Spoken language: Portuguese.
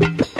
you